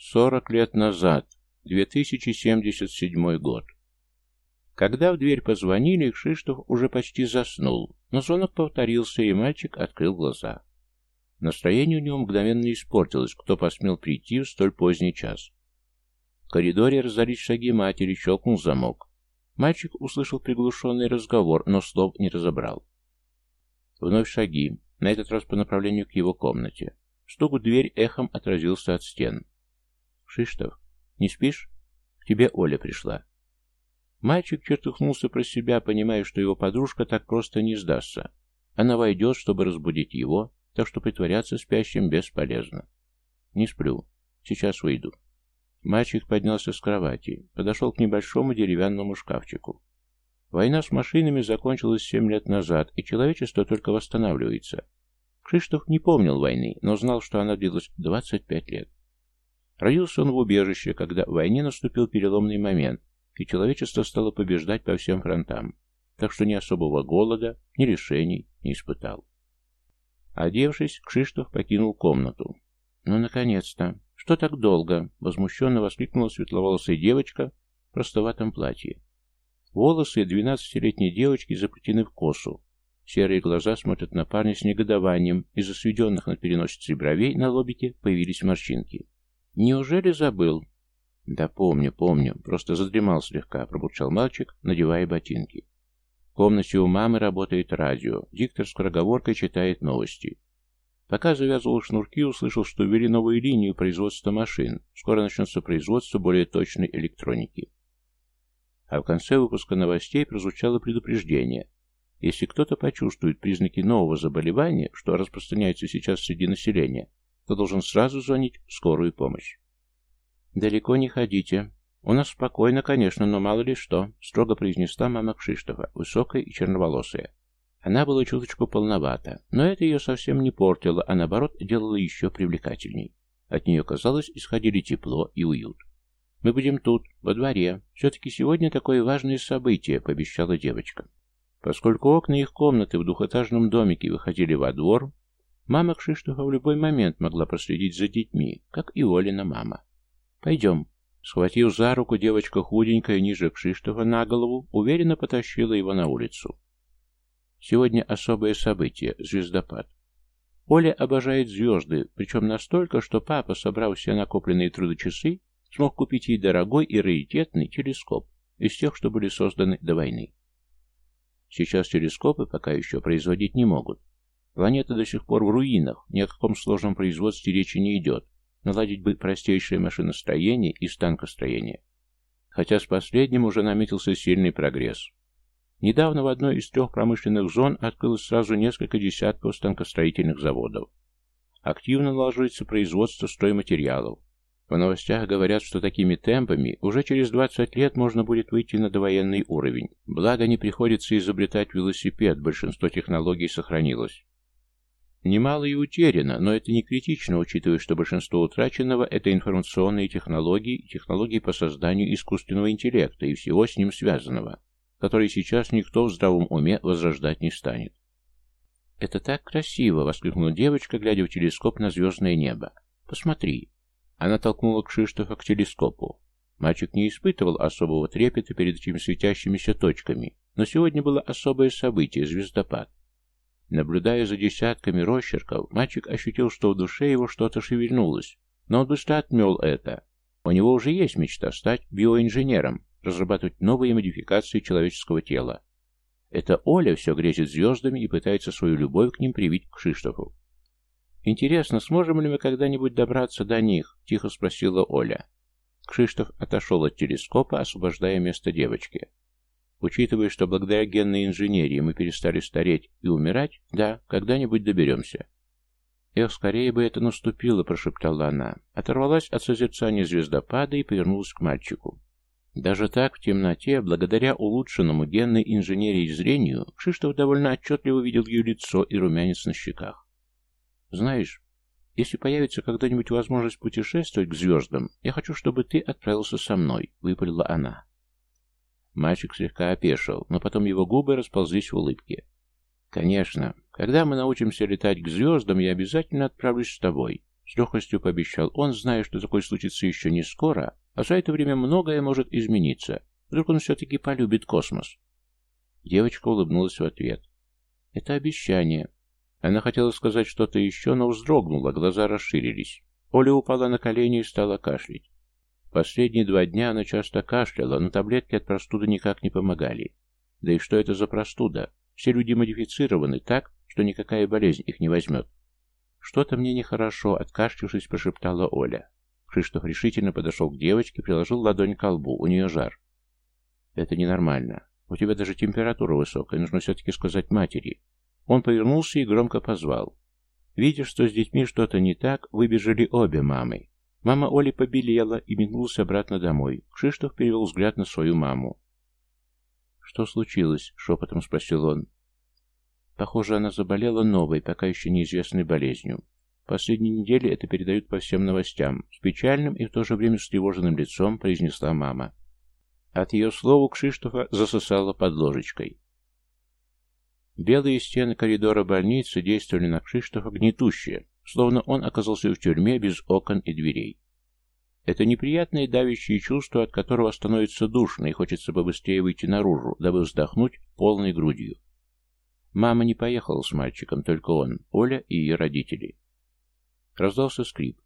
Сорок лет назад, 2077 год. Когда в дверь позвонили, Кшиштоф уже почти заснул, но звонок повторился, и мальчик открыл глаза. Настроение у него мгновенно испортилось, кто посмел прийти в столь поздний час. В коридоре раздались шаги матери, щелкнул замок. Мальчик услышал приглушенный разговор, но слов не разобрал. Вновь шаги, на этот раз по направлению к его комнате. Стук в дверь эхом отразился от стен. «Шиштов, не спишь? К тебе Оля пришла». Мальчик чертыхнулся про себя, понимая, что его подружка так просто не сдастся. Она войдет, чтобы разбудить его, так что притворяться спящим бесполезно. «Не сплю. Сейчас выйду». Мальчик поднялся с кровати, подошел к небольшому деревянному шкафчику. Война с машинами закончилась семь лет назад, и человечество только восстанавливается. Кшиштоф не помнил войны, но знал, что она длилась 25 лет. Родился он в убежище, когда в войне наступил переломный момент, и человечество стало побеждать по всем фронтам, так что ни особого голода, ни решений не испытал. Одевшись, Кшиштоф покинул комнату. «Ну, наконец-то! Что так долго?» — возмущенно воскликнула светловолосая девочка в простоватом платье. Волосы двенадцатилетней девочки заплетены в косу. Серые глаза смотрят на парня с негодованием, из-за сведенных на переносице бровей на лобике появились морщинки. «Неужели забыл?» «Да помню, помню, просто задремал слегка», — пробурчал мальчик, надевая ботинки. В комнате у мамы работает радио, диктор с скороговоркой читает новости. Пока завязывал шнурки, услышал, что ввели новую линию производства машин. Скоро начнется производство более точной электроники. А в конце выпуска новостей прозвучало предупреждение. Если кто-то почувствует признаки нового заболевания, что распространяется сейчас среди населения, то должен сразу звонить в скорую помощь. «Далеко не ходите. У нас спокойно, конечно, но мало ли что», — строго произнесла мама Кшиштофа, высокая и черноволосая. Она была чуточку полновата, но это ее совсем не портило, а наоборот делало еще привлекательней. От нее, казалось, исходили тепло и уют. «Мы будем тут, во дворе. Все-таки сегодня такое важное событие», — пообещала девочка. Поскольку окна их комнаты в двухэтажном домике выходили во двор, мама Кшиштофа в любой момент могла проследить за детьми, как и Олина мама. «Пойдем». Схватив за руку, девочка худенькая, ниже Кшиштофа на голову, уверенно потащила его на улицу. Сегодня особое событие — звездопад. Оля обожает звезды, причем настолько, что папа, собрав все накопленные труды часы, смог купить ей дорогой и раритетный телескоп из тех, что были созданы до войны. Сейчас телескопы пока еще производить не могут. Планета до сих пор в руинах, ни о каком сложном производстве речи не идет. Наладить бы простейшее машиностроение и станкостроение. Хотя с последним уже наметился сильный прогресс. Недавно в одной из трех промышленных зон открылось сразу несколько десятков станкостроительных заводов. Активно налаживается производство стройматериалов, в новостях говорят, что такими темпами уже через 20 лет можно будет выйти на довоенный уровень. Благо не приходится изобретать велосипед, большинство технологий сохранилось. Немало и утеряно, но это не критично, учитывая, что большинство утраченного – это информационные технологии и технологии по созданию искусственного интеллекта и всего с ним связанного, которые сейчас никто в здравом уме возрождать не станет. «Это так красиво!» — воскликнула девочка, глядя в телескоп на звездное небо. «Посмотри, она толкнула Кшиштофа к телескопу. Мальчик не испытывал особого трепета перед этими светящимися точками, но сегодня было особое событие — звездопад. Наблюдая за десятками росчерков, мальчик ощутил, что в душе его что-то шевельнулось, но он быстро отмел это. У него уже есть мечта стать биоинженером, разрабатывать новые модификации человеческого тела. Это Оля все грезит звездами и пытается свою любовь к ним привить к Шиштофу. «Интересно, сможем ли мы когда-нибудь добраться до них?» — тихо спросила Оля. Кшиштоф отошел от телескопа, освобождая место девочки. Учитывая, что благодаря генной инженерии мы перестали стареть и умирать, да, когда-нибудь доберемся. «Эх, скорее бы это наступило», — прошептала она. Оторвалась от созерцания звездопада и повернулась к мальчику. Даже так, в темноте, благодаря улучшенному генной инженерии зрению, Кшиштов довольно отчетливо видел ее лицо и румянец на щеках. Знаешь, если появится когда-нибудь возможность путешествовать к звездам, я хочу, чтобы ты отправился со мной», — выпалила она. Мальчик слегка опешил, но потом его губы расползлись в улыбке. «Конечно. Когда мы научимся летать к звездам, я обязательно отправлюсь с тобой. С легкостью пообещал он, зная, что такое случится еще не скоро, а за это время многое может измениться. Вдруг он все-таки полюбит космос. Девочка улыбнулась в ответ. Это обещание. Она хотела сказать что-то еще, но вздрогнула, глаза расширились. Оля упала на колени и стала кашлять. Последние два дня она часто кашляла, но таблетки от простуды никак не помогали. Да и что это за простуда? Все люди модифицированы так, что никакая болезнь их не возьмет. «Что-то мне нехорошо», — откашлившись, прошептала Оля. Кшиштоф решительно подошел к девочке, приложил ладонь к колбу. У нее жар. «Это ненормально. У тебя даже температура высокая. Нужно все-таки сказать матери». Он повернулся и громко позвал. Видя, что с детьми что-то не так, выбежали обе мамы. Мама Оли побелела и метнулась обратно домой. Кшиштоф перевел взгляд на свою маму. «Что случилось?» — шепотом спросил он. Похоже, она заболела новой, пока еще неизвестной болезнью. Последние недели это передают по всем новостям. С печальным и в то же время тревоженным лицом произнесла мама. От ее слова Кшиштофа засосала под ложечкой. Белые стены коридора больницы действовали на Кшиштофа гнетуще, словно он оказался в тюрьме без окон и дверей. Это неприятное давящее чувство, от которого становится душно и хочется побыстрее выйти наружу, дабы вздохнуть полной грудью. Мама не поехала с мальчиком, только он, Оля и ее родители. Раздался скрип.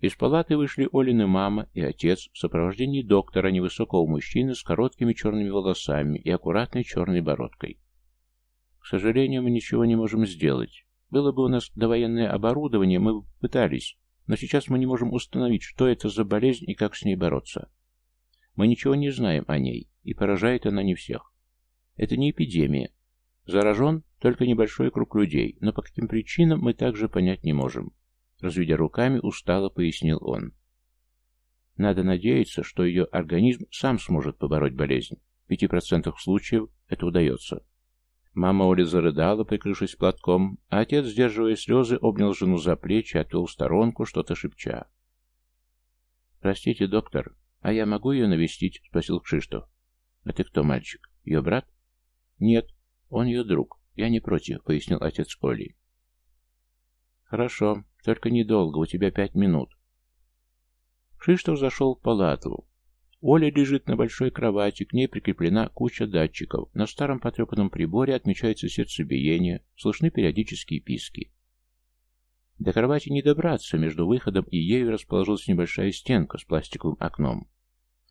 Из палаты вышли Олины мама и отец в сопровождении доктора, невысокого мужчины с короткими черными волосами и аккуратной черной бородкой. К сожалению, мы ничего не можем сделать. Было бы у нас довоенное оборудование, мы бы пытались, но сейчас мы не можем установить, что это за болезнь и как с ней бороться. Мы ничего не знаем о ней, и поражает она не всех. Это не эпидемия. Заражен только небольшой круг людей, но по каким причинам мы также понять не можем. Разведя руками, устало пояснил он. Надо надеяться, что ее организм сам сможет побороть болезнь. В пяти процентах случаев это удается. Мама Оли зарыдала, прикрывшись платком, а отец, сдерживая слезы, обнял жену за плечи, отвел в сторонку, что-то шепча. «Простите, доктор, а я могу ее навестить?» — спросил Кшиштов. «А ты кто, мальчик? Ее брат?» «Нет, он ее друг. Я не против», — пояснил отец Оли. «Хорошо, только недолго, у тебя пять минут». Кшиштов зашел в палату. Оля лежит на большой кровати, к ней прикреплена куча датчиков. На старом потрепанном приборе отмечается сердцебиение, слышны периодические писки. До кровати не добраться, между выходом и ею расположилась небольшая стенка с пластиковым окном.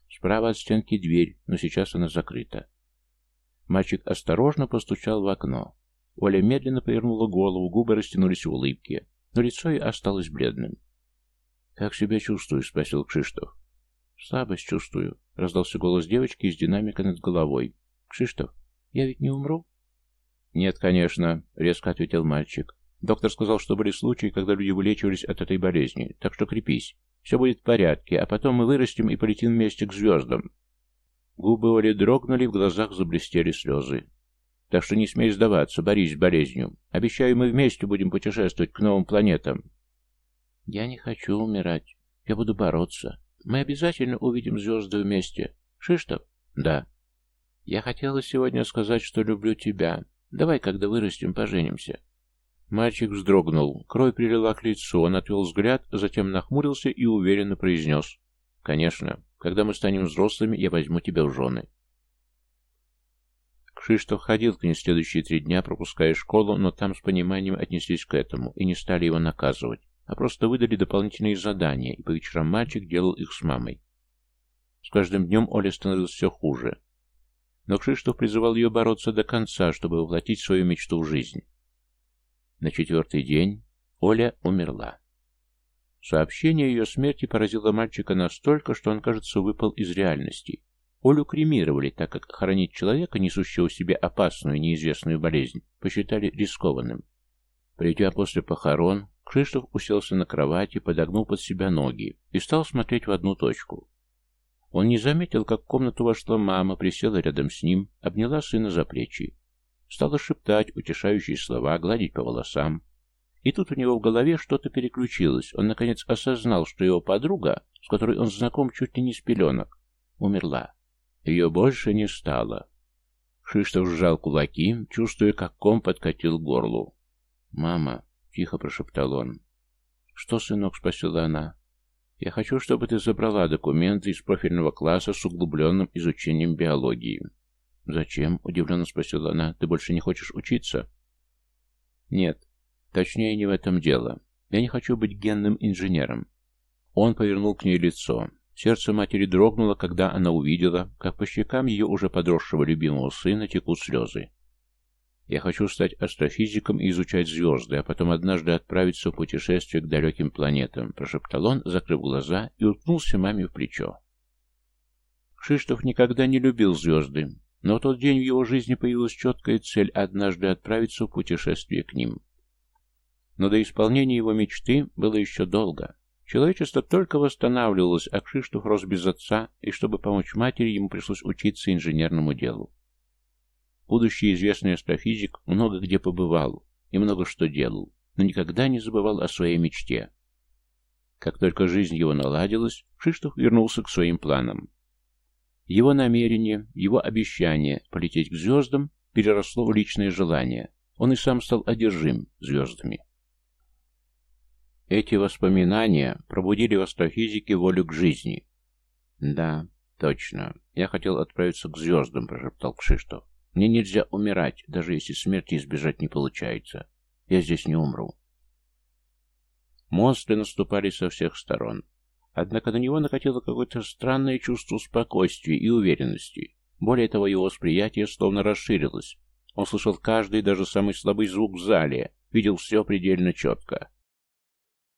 Справа от стенки дверь, но сейчас она закрыта. Мальчик осторожно постучал в окно. Оля медленно повернула голову, губы растянулись в улыбке, но лицо ей осталось бледным. «Как себя чувствуешь?» — спросил Кшиштов. «Слабость чувствую», — раздался голос девочки из динамика над головой. «Кшиштоф, я ведь не умру?» «Нет, конечно», — резко ответил мальчик. «Доктор сказал, что были случаи, когда люди вылечивались от этой болезни, так что крепись. Все будет в порядке, а потом мы вырастем и полетим вместе к звездам». Губы Оли дрогнули, в глазах заблестели слезы. «Так что не смей сдаваться, борись с болезнью. Обещаю, мы вместе будем путешествовать к новым планетам». «Я не хочу умирать. Я буду бороться. Мы обязательно увидим звезды вместе. Шиштов? Да. Я хотела сегодня сказать, что люблю тебя. Давай, когда вырастем, поженимся. Мальчик вздрогнул. Кровь прилила к лицу. Он отвел взгляд, затем нахмурился и уверенно произнес. Конечно. Когда мы станем взрослыми, я возьму тебя в жены. Кшиштов ходил к ней следующие три дня, пропуская школу, но там с пониманием отнеслись к этому и не стали его наказывать а просто выдали дополнительные задания, и по вечерам мальчик делал их с мамой. С каждым днем Оля становилась все хуже. Но Кшиштов призывал ее бороться до конца, чтобы воплотить свою мечту в жизнь. На четвертый день Оля умерла. Сообщение о ее смерти поразило мальчика настолько, что он, кажется, выпал из реальности. Олю кремировали, так как хоронить человека, несущего в себе опасную неизвестную болезнь, посчитали рискованным. Придя после похорон, Кшиштов уселся на кровати, подогнул под себя ноги и стал смотреть в одну точку. Он не заметил, как в комнату вошла мама, присела рядом с ним, обняла сына за плечи. Стала шептать утешающие слова, гладить по волосам. И тут у него в голове что-то переключилось. Он, наконец, осознал, что его подруга, с которой он знаком чуть ли не с пеленок, умерла. Ее больше не стало. Шиштов сжал кулаки, чувствуя, как ком подкатил горлу. «Мама», — тихо прошептал он. «Что, сынок?» — спросила она. «Я хочу, чтобы ты забрала документы из профильного класса с углубленным изучением биологии». «Зачем?» — удивленно спросила она. «Ты больше не хочешь учиться?» «Нет. Точнее, не в этом дело. Я не хочу быть генным инженером». Он повернул к ней лицо. Сердце матери дрогнуло, когда она увидела, как по щекам ее уже подросшего любимого сына текут слезы. Я хочу стать астрофизиком и изучать звезды, а потом однажды отправиться в путешествие к далеким планетам», — прошептал он, закрыв глаза и уткнулся маме в плечо. Кшиштоф никогда не любил звезды, но тот день в его жизни появилась четкая цель однажды отправиться в путешествие к ним. Но до исполнения его мечты было еще долго. Человечество только восстанавливалось, а Кшиштоф рос без отца, и чтобы помочь матери, ему пришлось учиться инженерному делу. Будущий известный астрофизик много где побывал и много что делал, но никогда не забывал о своей мечте. Как только жизнь его наладилась, Шиштов вернулся к своим планам. Его намерение, его обещание полететь к звездам переросло в личное желание. Он и сам стал одержим звездами. Эти воспоминания пробудили в астрофизике волю к жизни. «Да, точно. Я хотел отправиться к звездам», — прошептал Кшиштов. Мне нельзя умирать, даже если смерти избежать не получается. Я здесь не умру. Монстры наступали со всех сторон. Однако на него накатило какое-то странное чувство спокойствия и уверенности. Более того, его восприятие словно расширилось. Он слышал каждый, даже самый слабый звук в зале, видел все предельно четко.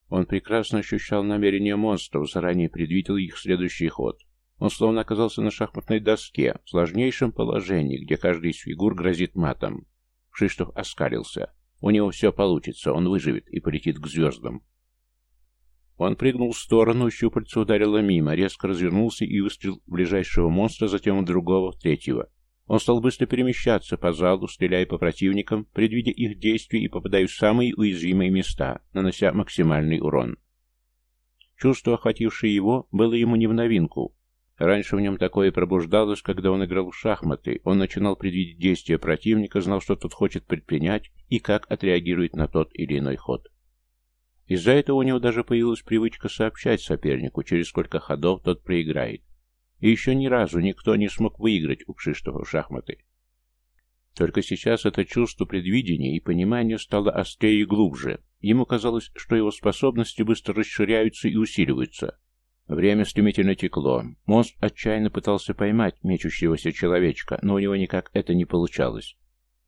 Он прекрасно ощущал намерения монстров, заранее предвидел их следующий ход. Он словно оказался на шахматной доске, в сложнейшем положении, где каждый из фигур грозит матом. Шиштов оскалился. У него все получится, он выживет и полетит к звездам. Он прыгнул в сторону, щупальца ударило мимо, резко развернулся и выстрелил в ближайшего монстра, затем в другого, третьего. Он стал быстро перемещаться по залу, стреляя по противникам, предвидя их действия и попадая в самые уязвимые места, нанося максимальный урон. Чувство, охватившее его, было ему не в новинку. Раньше в нем такое пробуждалось, когда он играл в шахматы. Он начинал предвидеть действия противника, знал, что тот хочет предпринять и как отреагирует на тот или иной ход. Из-за этого у него даже появилась привычка сообщать сопернику, через сколько ходов тот проиграет. И еще ни разу никто не смог выиграть у Кшиштофа шахматы. Только сейчас это чувство предвидения и понимания стало острее и глубже. Ему казалось, что его способности быстро расширяются и усиливаются, Время стремительно текло. Монстр отчаянно пытался поймать мечущегося человечка, но у него никак это не получалось.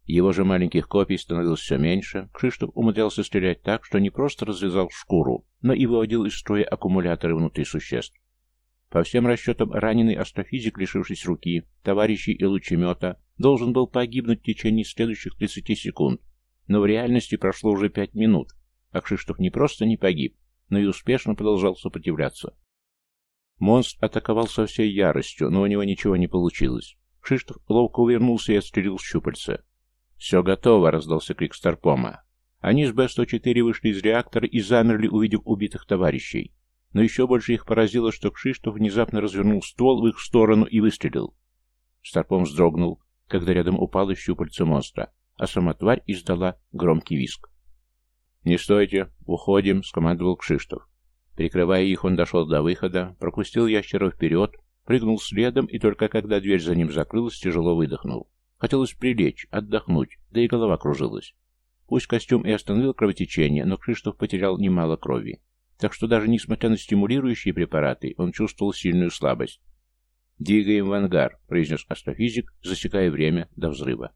Его же маленьких копий становилось все меньше. Кшиштов умудрялся стрелять так, что не просто развязал шкуру, но и выводил из строя аккумуляторы внутри существ. По всем расчетам, раненый астрофизик, лишившись руки, товарищей и лучемета, должен был погибнуть в течение следующих 30 секунд, но в реальности прошло уже 5 минут, а Кшиштов не просто не погиб, но и успешно продолжал сопротивляться. Монстр атаковал со всей яростью, но у него ничего не получилось. Шиштов ловко увернулся и отстрелил щупальца. «Все готово!» — раздался крик Старпома. Они с Б-104 вышли из реактора и замерли, увидев убитых товарищей. Но еще больше их поразило, что Кшиштов внезапно развернул ствол в их сторону и выстрелил. Старпом вздрогнул, когда рядом упало щупальце монстра, а сама тварь издала громкий виск. «Не стойте! Уходим!» — скомандовал Кшиштов. Прикрывая их, он дошел до выхода, пропустил ящера вперед, прыгнул следом и только когда дверь за ним закрылась, тяжело выдохнул. Хотелось прилечь, отдохнуть, да и голова кружилась. Пусть костюм и остановил кровотечение, но Кшиштов потерял немало крови. Так что даже несмотря на стимулирующие препараты, он чувствовал сильную слабость. «Двигаем в ангар», — произнес астрофизик, засекая время до взрыва.